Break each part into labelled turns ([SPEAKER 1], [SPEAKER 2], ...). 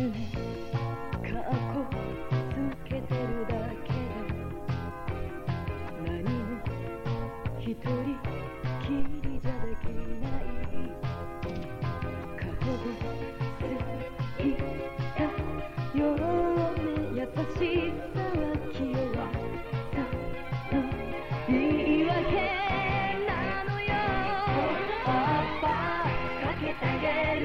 [SPEAKER 1] 一人きりじゃできない体すりたよう優しさは清和さの言い訳なのよパパかけてあげる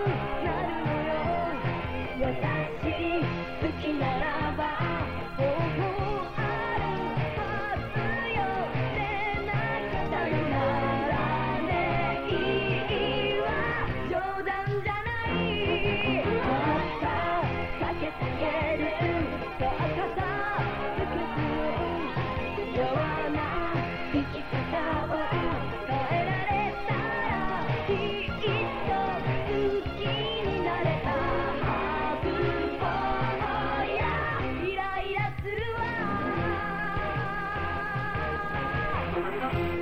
[SPEAKER 1] Bye.